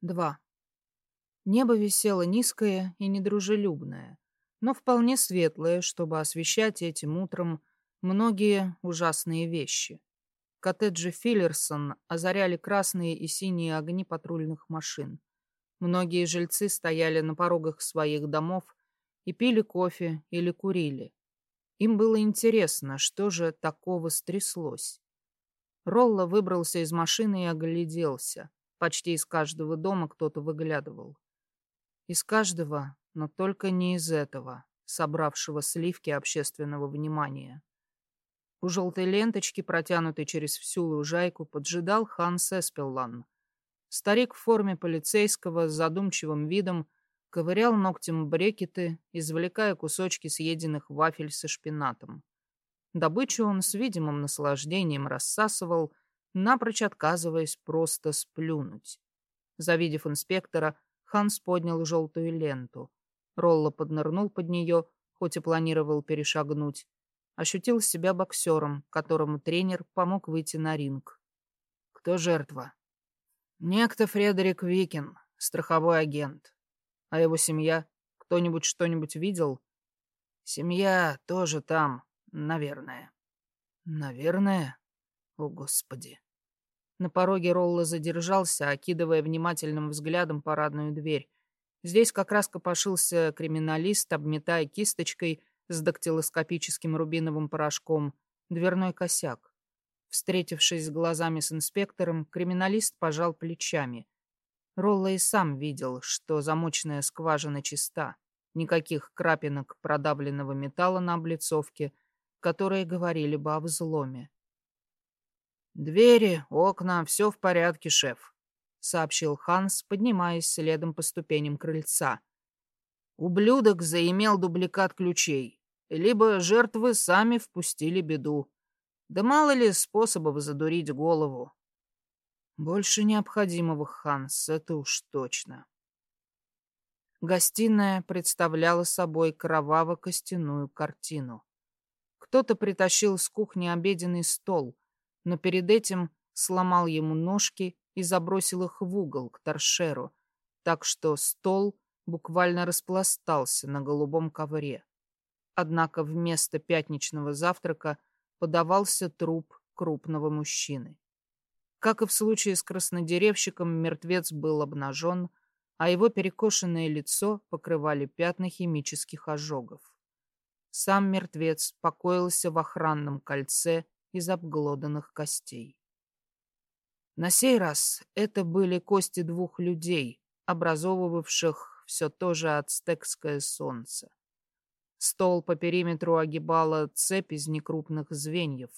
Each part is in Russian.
Два. Небо висело низкое и недружелюбное, но вполне светлое, чтобы освещать этим утром многие ужасные вещи. Коттеджи Филлерсон озаряли красные и синие огни патрульных машин. Многие жильцы стояли на порогах своих домов и пили кофе или курили. Им было интересно, что же такого стряслось. Ролла выбрался из машины и огляделся. Почти из каждого дома кто-то выглядывал. Из каждого, но только не из этого, собравшего сливки общественного внимания. У желтой ленточки, протянутой через всю лужайку, поджидал Ханс Эспеллан. Старик в форме полицейского с задумчивым видом ковырял ногтем брекеты, извлекая кусочки съеденных вафель со шпинатом. Добычу он с видимым наслаждением рассасывал, напрочь отказываясь просто сплюнуть. Завидев инспектора, Ханс поднял желтую ленту. Ролло поднырнул под нее, хоть и планировал перешагнуть. Ощутил себя боксером, которому тренер помог выйти на ринг. Кто жертва? Некто Фредерик Викин, страховой агент. А его семья? Кто-нибудь что-нибудь видел? Семья тоже там, наверное. Наверное? О, Господи. На пороге Ролла задержался, окидывая внимательным взглядом парадную дверь. Здесь как раз копошился криминалист, обметая кисточкой с дактилоскопическим рубиновым порошком дверной косяк. Встретившись глазами с инспектором, криминалист пожал плечами. Ролла и сам видел, что замочная скважина чиста. Никаких крапинок продавленного металла на облицовке, которые говорили бы о взломе. «Двери, окна, все в порядке, шеф», — сообщил Ханс, поднимаясь следом по ступеням крыльца. «Ублюдок заимел дубликат ключей, либо жертвы сами впустили беду. Да мало ли способов задурить голову. Больше необходимого, Ханс, это уж точно». Гостиная представляла собой кроваво-костяную картину. Кто-то притащил с кухни обеденный стол, но перед этим сломал ему ножки и забросил их в угол к торшеру, так что стол буквально распластался на голубом ковре. Однако вместо пятничного завтрака подавался труп крупного мужчины. Как и в случае с краснодеревщиком, мертвец был обнажен, а его перекошенное лицо покрывали пятна химических ожогов. Сам мертвец покоился в охранном кольце из обглоданных костей. На сей раз это были кости двух людей, образовывавших все то же ацтекское солнце. Стол по периметру огибала цепь из некрупных звеньев.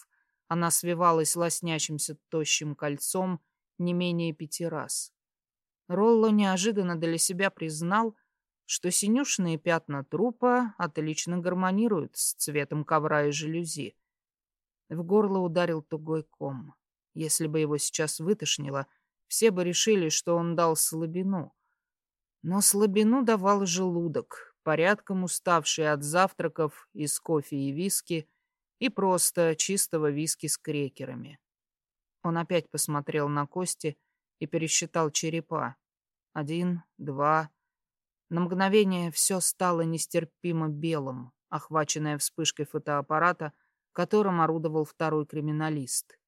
Она свивалась лоснящимся тощим кольцом не менее пяти раз. Ролло неожиданно для себя признал, что синюшные пятна трупа отлично гармонируют с цветом ковра и жалюзи. В горло ударил тугой ком. Если бы его сейчас вытошнило, все бы решили, что он дал слабину. Но слабину давал желудок, порядком уставший от завтраков из кофе и виски и просто чистого виски с крекерами. Он опять посмотрел на кости и пересчитал черепа. Один, два, на мгновение все стало нестерпимо белым, охваченное вспышкой фотоаппарата, которым орудовал второй криминалист.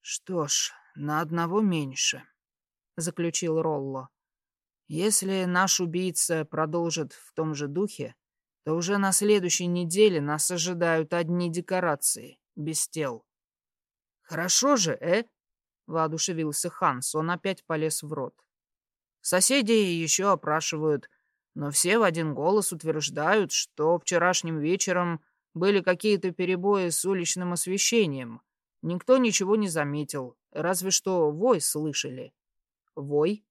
«Что ж, на одного меньше», — заключил Ролло. «Если наш убийца продолжит в том же духе, то уже на следующей неделе нас ожидают одни декорации, без тел». «Хорошо же, э?» — воодушевился Ханс. Он опять полез в рот. Соседи еще опрашивают, но все в один голос утверждают, что вчерашним вечером были какие-то перебои с уличным освещением. Никто ничего не заметил, разве что вой слышали. Вой?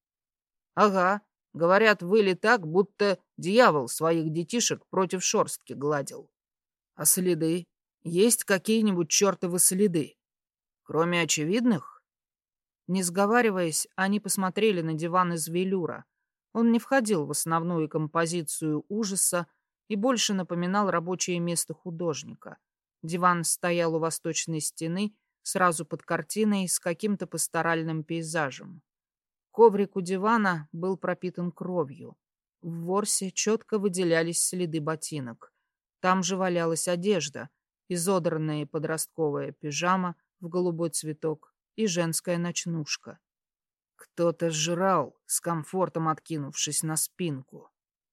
Ага, говорят, выли так, будто дьявол своих детишек против шорстки гладил. А следы? Есть какие-нибудь чертовы следы? Кроме очевидных? Не сговариваясь, они посмотрели на диван из велюра. Он не входил в основную композицию ужаса и больше напоминал рабочее место художника. Диван стоял у восточной стены, сразу под картиной с каким-то пасторальным пейзажем. Коврик у дивана был пропитан кровью. В ворсе четко выделялись следы ботинок. Там же валялась одежда, изодранная подростковая пижама в голубой цветок и женская ночнушка. Кто-то жрал, с комфортом откинувшись на спинку,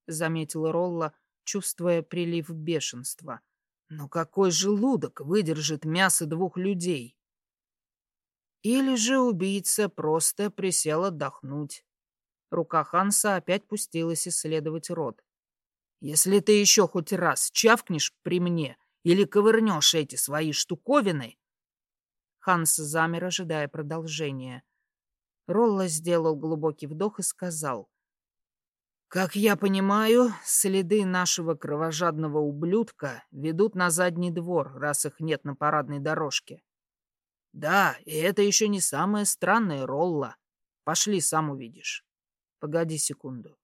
заметил Ролла, чувствуя прилив бешенства. Но какой желудок выдержит мясо двух людей? Или же убийца просто присел отдохнуть. Рука Ханса опять пустилась исследовать рот. «Если ты еще хоть раз чавкнешь при мне или ковырнешь эти свои штуковины...» Ханс замер, ожидая продолжения. Ролла сделал глубокий вдох и сказал. «Как я понимаю, следы нашего кровожадного ублюдка ведут на задний двор, раз их нет на парадной дорожке. Да, и это еще не самое странное, Ролла. Пошли, сам увидишь. Погоди секунду.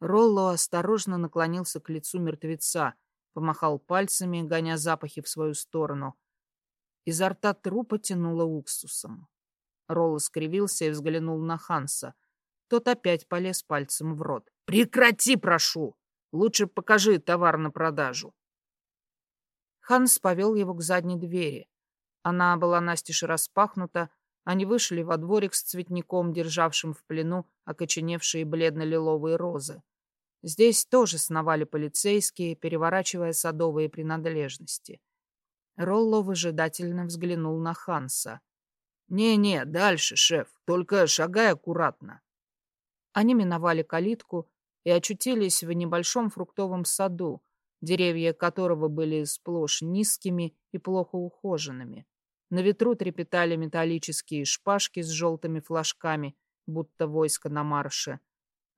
Ролло осторожно наклонился к лицу мертвеца, помахал пальцами, гоня запахи в свою сторону. Изо рта трупа тянуло уксусом. Ролло скривился и взглянул на Ханса. Тот опять полез пальцем в рот. «Прекрати, прошу! Лучше покажи товар на продажу!» Ханс повел его к задней двери. Она была настежь распахнута, они вышли во дворик с цветником, державшим в плену окоченевшие бледно-лиловые розы. Здесь тоже сновали полицейские, переворачивая садовые принадлежности. Ролло выжидательно взглянул на Ханса. «Не-не, дальше, шеф, только шагай аккуратно». Они миновали калитку и очутились в небольшом фруктовом саду, деревья которого были сплошь низкими и плохо ухоженными. На ветру трепетали металлические шпажки с желтыми флажками, будто войско на марше.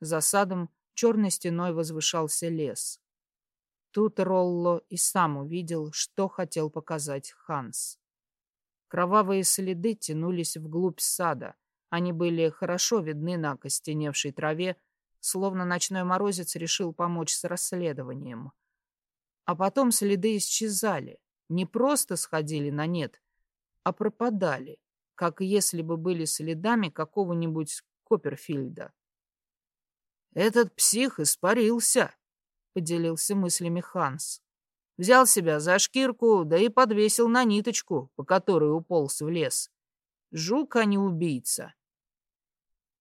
За садом черной стеной возвышался лес. Тут Ролло и сам увидел, что хотел показать Ханс. Кровавые следы тянулись вглубь сада. Они были хорошо видны на костеневшей траве, словно ночной морозец решил помочь с расследованием. А потом следы исчезали, не просто сходили на нет, а пропадали, как если бы были следами какого-нибудь Копперфильда. «Этот псих испарился», — поделился мыслями Ханс. Взял себя за шкирку, да и подвесил на ниточку, по которой уполз в лес. Жук, а не убийца.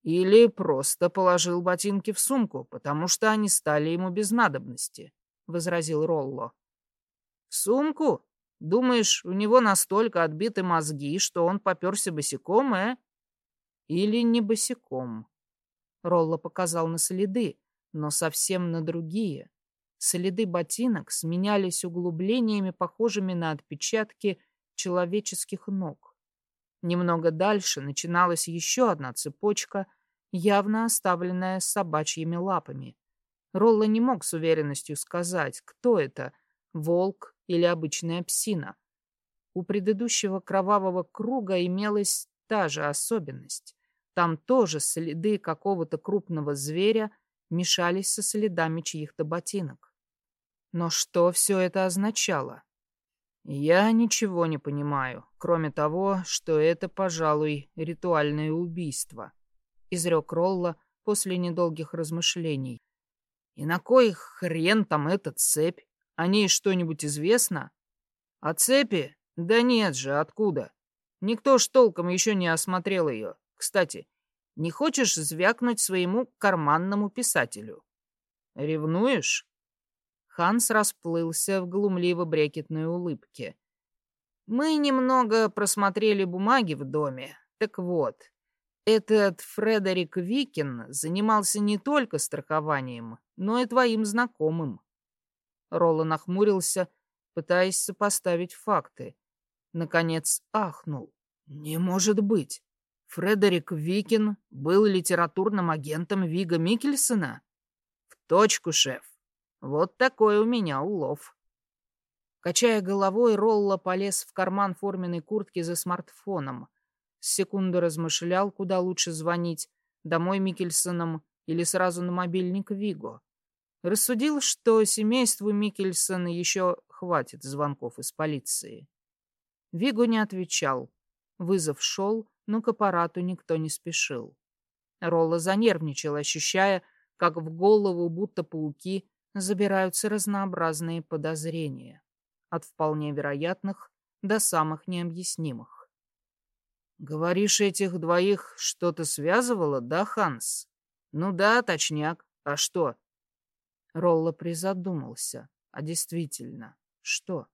Или просто положил ботинки в сумку, потому что они стали ему без надобности, — возразил Ролло. — В сумку? Думаешь, у него настолько отбиты мозги, что он поперся босиком, э? Или не босиком? Ролла показал на следы, но совсем на другие. Следы ботинок сменялись углублениями, похожими на отпечатки человеческих ног. Немного дальше начиналась еще одна цепочка, явно оставленная собачьими лапами. Ролла не мог с уверенностью сказать, кто это — волк или обычная псина. У предыдущего кровавого круга имелась та же особенность. Там тоже следы какого-то крупного зверя мешались со следами чьих-то ботинок. Но что все это означало? Я ничего не понимаю, кроме того, что это, пожалуй, ритуальное убийство, изрек Ролла после недолгих размышлений. И на кой хрен там эта цепь? О ней что-нибудь известно? О цепи? Да нет же, откуда? Никто ж толком еще не осмотрел ее. Кстати, не хочешь звякнуть своему карманному писателю? Ревнуешь? Ханс расплылся в глумливо-брекетной улыбке. Мы немного просмотрели бумаги в доме. Так вот, этот Фредерик Викин занимался не только страхованием, но и твоим знакомым. Ролла нахмурился, пытаясь сопоставить факты. Наконец ахнул. «Не может быть! Фредерик Викин был литературным агентом Вига Микельсона?» «В точку, шеф. Вот такой у меня улов». Качая головой, Ролла полез в карман форменной куртки за смартфоном. С секунду размышлял, куда лучше звонить, домой Микельсоном или сразу на мобильник Виго. Рассудил, что семейству Микельсона еще хватит звонков из полиции. Вигу не отвечал. Вызов шел, но к аппарату никто не спешил. Ролла занервничал, ощущая, как в голову, будто пауки, забираются разнообразные подозрения, от вполне вероятных до самых необъяснимых. «Говоришь, этих двоих что-то связывало, да, Ханс?» «Ну да, точняк. А что?» Ролла призадумался. «А действительно, что?»